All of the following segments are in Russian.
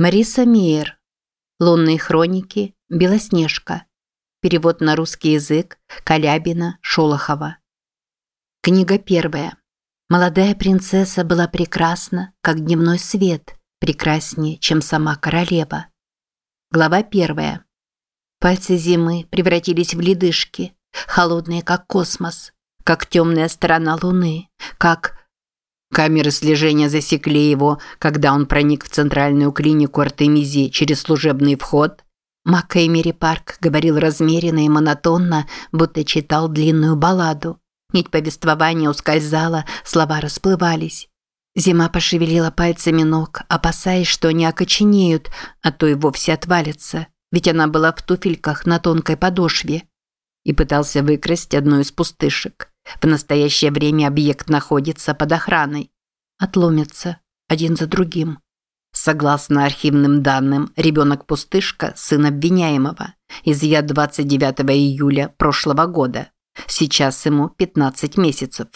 Мариса Мейер. Лунные хроники. Белоснежка. Перевод на русский язык. Калябина. Шолохова. Книга первая. Молодая принцесса была прекрасна, как дневной свет, прекраснее, чем сама королева. Глава первая. Пальцы зимы превратились в ледышки, холодные, как космос, как темная сторона луны, как Камеры слежения засекли его, когда он проник в центральную клинику Артемизии через служебный вход. Маккеймери Парк говорил размеренно и монотонно, будто читал длинную балладу. Нить повествования ускользала, слова расплывались. Зима пошевелила пальцами ног, опасаясь, что они окоченеют, а то и вовсе отвалятся, ведь она была в туфельках на тонкой подошве. И пытался выкрасть одну из пустышек. В настоящее время объект находится под охраной. Отломятся один за другим. Согласно архивным данным, ребенок-пустышка – сын обвиняемого, изъят 29 июля прошлого года. Сейчас ему 15 месяцев.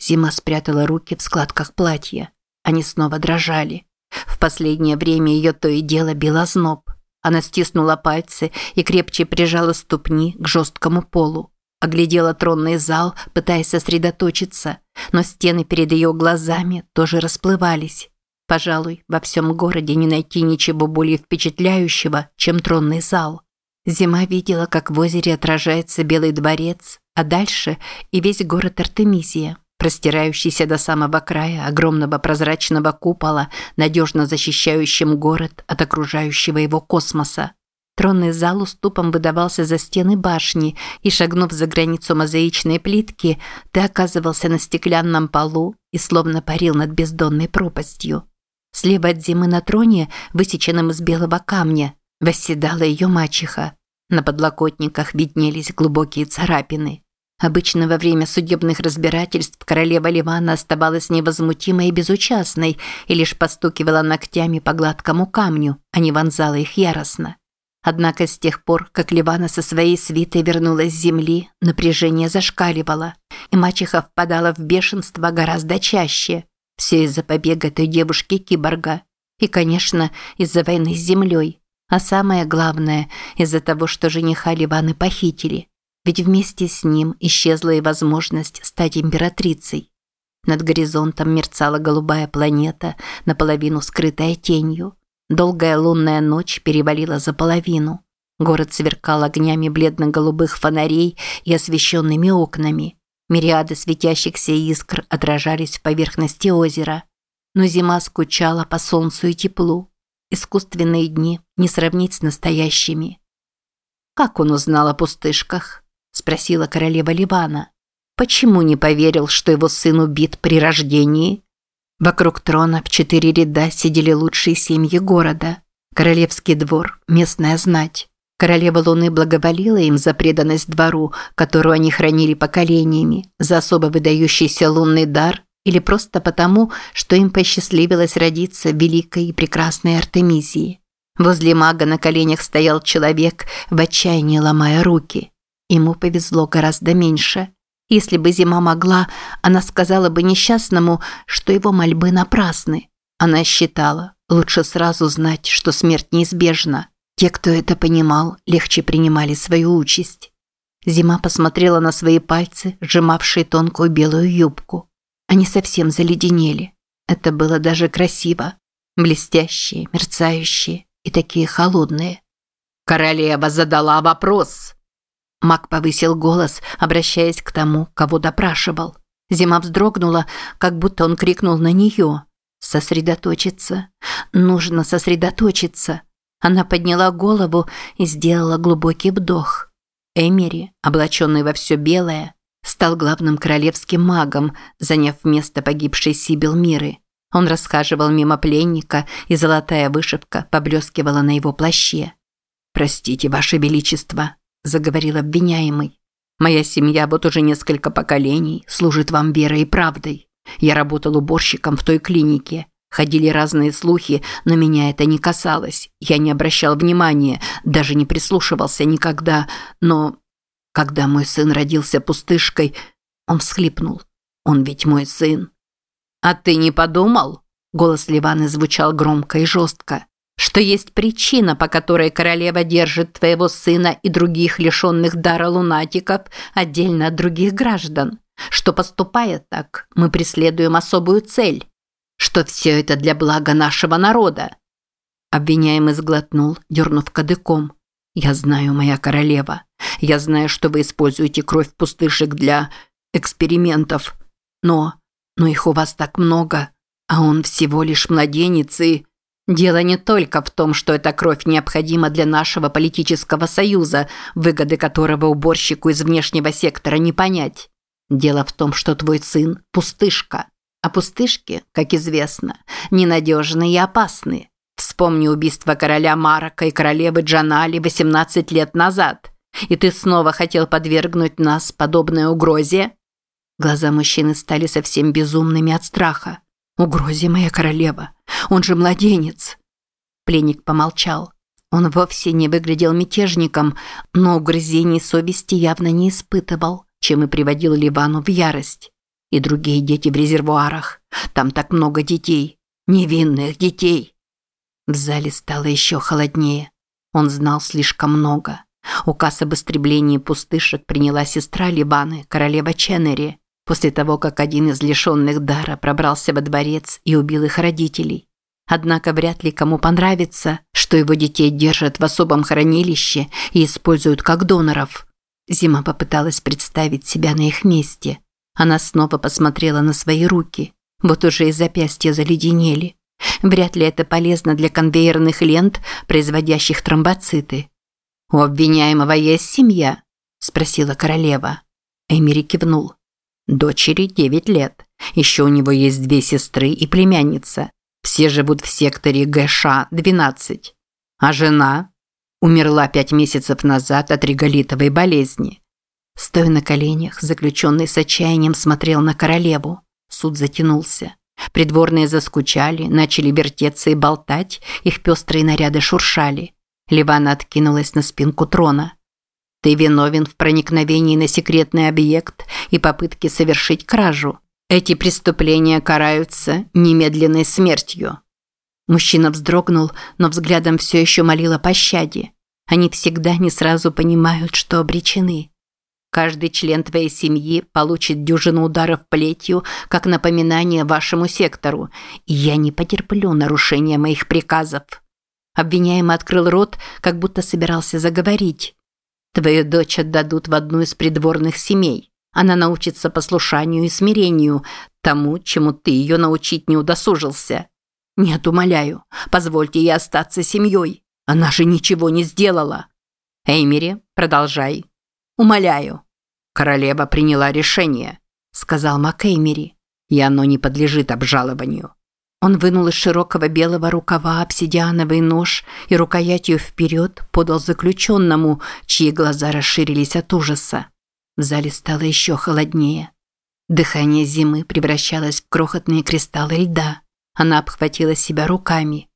Зима спрятала руки в складках платья. Они снова дрожали. В последнее время ее то и дело било зноб. Она стиснула пальцы и крепче прижала ступни к жесткому полу. Оглядела тронный зал, пытаясь сосредоточиться, но стены перед ее глазами тоже расплывались. Пожалуй, во всем городе не найти ничего более впечатляющего, чем тронный зал. Зима видела, как в озере отражается Белый дворец, а дальше и весь город Артемизия, простирающийся до самого края огромного прозрачного купола, надежно защищающим город от окружающего его космоса. Тронный зал уступом выдавался за стены башни, и, шагнув за границу мозаичной плитки, ты оказывался на стеклянном полу и словно парил над бездонной пропастью. Слева от зимы на троне, высеченном из белого камня, восседала ее мачеха. На подлокотниках виднелись глубокие царапины. Обычно во время судебных разбирательств королева Ливана оставалась невозмутимой и безучастной и лишь постукивала ногтями по гладкому камню, а не вонзала их яростно. Однако с тех пор, как Ливана со своей свитой вернулась с земли, напряжение зашкаливало, и мачеха впадала в бешенство гораздо чаще. Все из-за побега той девушки-киборга. И, конечно, из-за войны с землей. А самое главное, из-за того, что жениха Ливаны похитили. Ведь вместе с ним исчезла и возможность стать императрицей. Над горизонтом мерцала голубая планета, наполовину скрытая тенью. Долгая лунная ночь перевалила за половину. Город сверкал огнями бледно-голубых фонарей и освещенными окнами. Мириады светящихся искр отражались в поверхности озера. Но зима скучала по солнцу и теплу. Искусственные дни не сравнить с настоящими. «Как он узнал о пустышках?» – спросила королева Ливана. «Почему не поверил, что его сын убит при рождении?» Вокруг трона в четыре ряда сидели лучшие семьи города. Королевский двор, местная знать. Королева Луны благоволила им за преданность двору, которую они хранили поколениями, за особо выдающийся лунный дар или просто потому, что им посчастливилось родиться великой и прекрасной Артемизии. Возле мага на коленях стоял человек, в отчаянии ломая руки. Ему повезло гораздо меньше – если бы Зима могла, она сказала бы несчастному, что его мольбы напрасны. Она считала, лучше сразу знать, что смерть неизбежна. Те, кто это понимал, легче принимали свою участь. Зима посмотрела на свои пальцы, сжимавшие тонкую белую юбку. Они совсем заледенели. Это было даже красиво. Блестящие, мерцающие и такие холодные. «Королева задала вопрос», Мак повысил голос, обращаясь к тому, кого допрашивал. Зима вздрогнула, как будто он крикнул на нее. «Сосредоточиться. Нужно сосредоточиться». Она подняла голову и сделала глубокий вдох. Эмери, облаченный во все белое, стал главным королевским магом, заняв место погибшей Сибил Миры. Он расхаживал мимо пленника, и золотая вышивка поблескивала на его плаще. «Простите, Ваше Величество», заговорил обвиняемый. Моя семья вот уже несколько поколений служит вам верой и правдой. Я работал уборщиком в той клинике. Ходили разные слухи, но меня это не касалось. Я не обращал внимания, даже не прислушивался никогда. Но когда мой сын родился пустышкой, он всхлипнул. Он ведь мой сын. А ты не подумал? Голос Ливаны звучал громко и жестко. Что есть причина, по которой королева держит твоего сына и других лишенных дара лунатиков отдельно от других граждан, что поступая так, мы преследуем особую цель, что все это для блага нашего народа. Обвиняемый сглотнул, дернув кадыком. «Я знаю, моя королева. Я знаю, что вы используете кровь пустышек для экспериментов. Но... но их у вас так много, а он всего лишь младенец и...» Дело не только в том, что эта кровь необходима для нашего политического союза, выгоды которого уборщику из внешнего сектора не понять. Дело в том, что твой сын – пустышка. А пустышки, как известно, ненадежны и опасны. Вспомни убийство короля Марака и королевы Джанали 18 лет назад. И ты снова хотел подвергнуть нас подобной угрозе? Глаза мужчины стали совсем безумными от страха. Угрозе, моя королева. Он же младенец. Пленник помолчал. Он вовсе не выглядел мятежником, но угрызений совести явно не испытывал, чем и приводил Ливану в ярость. И другие дети в резервуарах. Там так много детей. Невинных детей. В зале стало еще холоднее. Он знал слишком много. Указ об истреблении пустышек приняла сестра Ливаны, королева Ченнери, после того, как один из лишенных дара пробрался во дворец и убил их родителей. Однако вряд ли кому понравится, что его детей держат в особом хранилище и используют как доноров. Зима попыталась представить себя на их месте. Она снова посмотрела на свои руки. Вот уже и запястья заледенели. Вряд ли это полезно для конвейерных лент, производящих тромбоциты. «У обвиняемого есть семья?» – спросила королева. Эмири кивнул. Дочери 9 лет. Еще у него есть две сестры и племянница. Все живут в секторе ГШ-12. А жена умерла пять месяцев назад от реголитовой болезни. Стоя на коленях, заключенный с отчаянием смотрел на королеву. Суд затянулся. Придворные заскучали, начали вертеться и болтать, их пестрые наряды шуршали. Ливана откинулась на спинку трона. Ты виновен в проникновении на секретный объект и попытке совершить кражу. Эти преступления караются немедленной смертью. Мужчина вздрогнул, но взглядом все еще молил о пощаде. Они всегда не сразу понимают, что обречены. Каждый член твоей семьи получит дюжину ударов плетью, как напоминание вашему сектору, и я не потерплю нарушения моих приказов. Обвиняемый открыл рот, как будто собирался заговорить. Твою дочь отдадут в одну из придворных семей. Она научится послушанию и смирению, тому, чему ты ее научить не удосужился. Нет, умоляю, позвольте ей остаться семьей. Она же ничего не сделала. Эймери, продолжай. Умоляю. Королева приняла решение, сказал Макэймери, и оно не подлежит обжалованию. Он вынул из широкого белого рукава обсидиановый нож и рукоятью вперед подал заключенному, чьи глаза расширились от ужаса. В зале стало еще холоднее. Дыхание зимы превращалось в крохотные кристаллы льда. Она обхватила себя руками.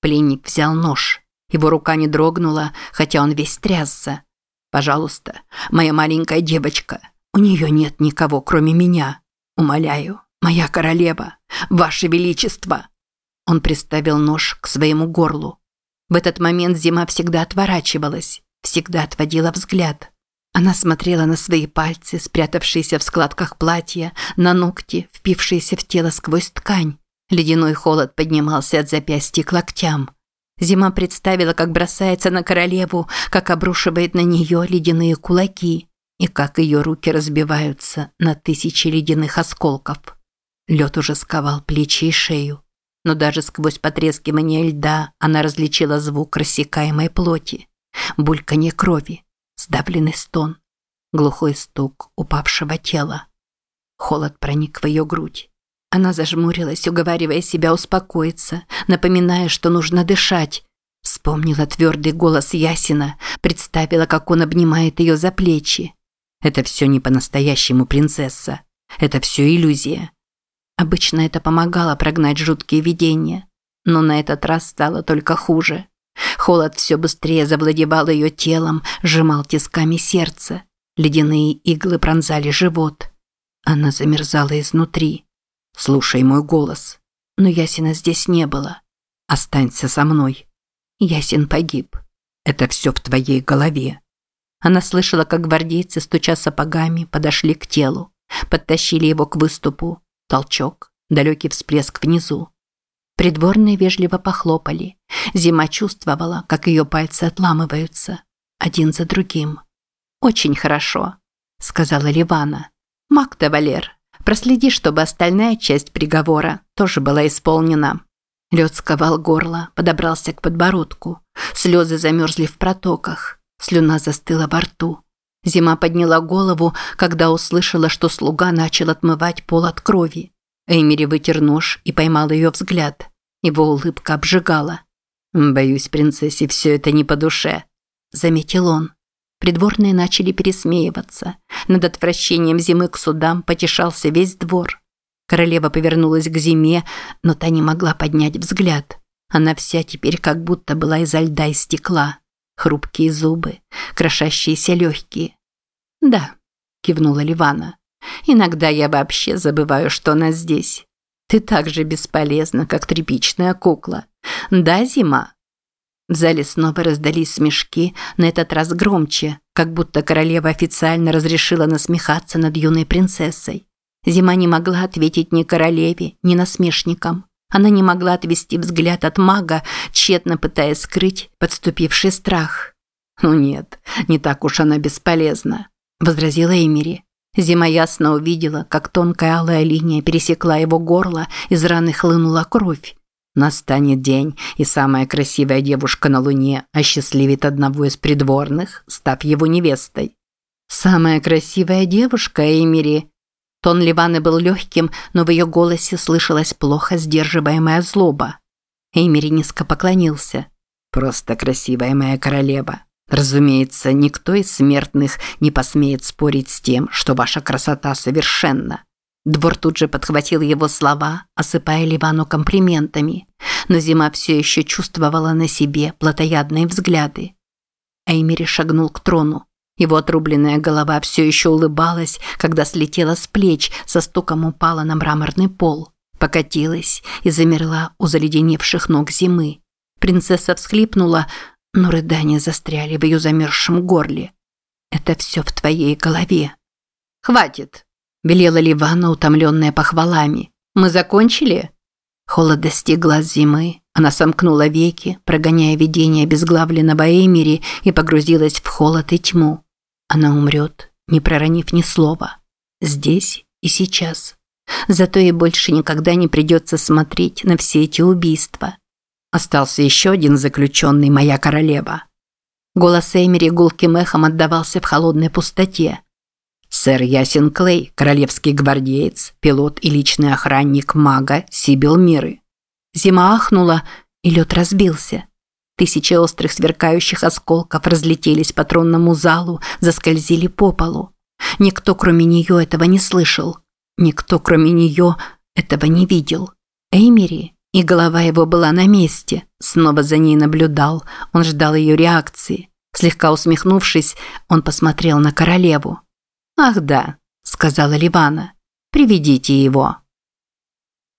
Пленник взял нож. Его рука не дрогнула, хотя он весь трясся. «Пожалуйста, моя маленькая девочка, у нее нет никого, кроме меня. Умоляю, «Моя королева! Ваше Величество!» Он приставил нож к своему горлу. В этот момент зима всегда отворачивалась, всегда отводила взгляд. Она смотрела на свои пальцы, спрятавшиеся в складках платья, на ногти, впившиеся в тело сквозь ткань. Ледяной холод поднимался от запястья к локтям. Зима представила, как бросается на королеву, как обрушивает на нее ледяные кулаки и как ее руки разбиваются на тысячи ледяных осколков. Лед уже сковал плечи и шею, но даже сквозь потрескивание льда она различила звук рассекаемой плоти, бульканье крови, сдавленный стон, глухой стук упавшего тела. Холод проник в ее грудь. Она зажмурилась, уговаривая себя успокоиться, напоминая, что нужно дышать. Вспомнила твердый голос Ясина, представила, как он обнимает ее за плечи. Это все не по-настоящему, принцесса. Это все иллюзия. Обычно это помогало прогнать жуткие видения, но на этот раз стало только хуже. Холод все быстрее завладевал ее телом, сжимал тисками сердце. Ледяные иглы пронзали живот. Она замерзала изнутри. «Слушай мой голос». Но Ясина здесь не было. «Останься со мной». Ясен погиб. Это все в твоей голове. Она слышала, как гвардейцы, стуча сапогами, подошли к телу. Подтащили его к выступу. Толчок, далекий всплеск внизу. Придворные вежливо похлопали. Зима чувствовала, как ее пальцы отламываются. Один за другим. «Очень хорошо», – сказала Ливана. «Макта, Валер, проследи, чтобы остальная часть приговора тоже была исполнена». Лед сковал горло, подобрался к подбородку. Слезы замерзли в протоках. Слюна застыла во рту. Зима подняла голову, когда услышала, что слуга начал отмывать пол от крови. Эймери вытер нож и поймал ее взгляд. Его улыбка обжигала. «Боюсь, принцессе все это не по душе», – заметил он. Придворные начали пересмеиваться. Над отвращением зимы к судам потешался весь двор. Королева повернулась к зиме, но та не могла поднять взгляд. Она вся теперь как будто была изо льда и стекла. Хрупкие зубы, крошащиеся легкие. «Да», – кивнула Ливана. «Иногда я вообще забываю, что она здесь. Ты так же бесполезна, как тряпичная кукла. Да, Зима?» В зале снова раздались смешки, на этот раз громче, как будто королева официально разрешила насмехаться над юной принцессой. Зима не могла ответить ни королеве, ни насмешникам. Она не могла отвести взгляд от мага, тщетно пытаясь скрыть подступивший страх. «Ну нет, не так уж она бесполезна», – возразила Эмири. Зима ясно увидела, как тонкая алая линия пересекла его горло, из раны хлынула кровь. Настанет день, и самая красивая девушка на Луне осчастливит одного из придворных, став его невестой. «Самая красивая девушка, Эмири?» Тон Ливаны был легким, но в ее голосе слышалась плохо сдерживаемая злоба. Эмири низко поклонился. «Просто красивая моя королева. Разумеется, никто из смертных не посмеет спорить с тем, что ваша красота совершенна. Двор тут же подхватил его слова, осыпая Ливану комплиментами, но зима все еще чувствовала на себе плотоядные взгляды. Эймери шагнул к трону. Его отрубленная голова все еще улыбалась, когда слетела с плеч, со стуком упала на мраморный пол, покатилась и замерла у заледеневших ног зимы. Принцесса всхлипнула, но рыдания застряли в ее замерзшем горле. «Это все в твоей голове». «Хватит!» велела Ливана, утомленная похвалами. «Мы закончили?» Холод достиг глаз зимы. Она сомкнула веки, прогоняя видение обезглавленного Эмери и погрузилась в холод и тьму. Она умрет, не проронив ни слова. Здесь и сейчас. Зато ей больше никогда не придется смотреть на все эти убийства. Остался еще один заключенный, моя королева. Голос Эмери гулким эхом отдавался в холодной пустоте. Сэр Ясен Клей, королевский гвардеец, пилот и личный охранник мага Сибил Миры. Зима ахнула, и лед разбился. Тысячи острых сверкающих осколков разлетелись по тронному залу, заскользили по полу. Никто, кроме нее, этого не слышал. Никто, кроме нее, этого не видел. Эймери, и голова его была на месте, снова за ней наблюдал, он ждал ее реакции. Слегка усмехнувшись, он посмотрел на королеву. «Ах да», – сказала Ливана. «Приведите его».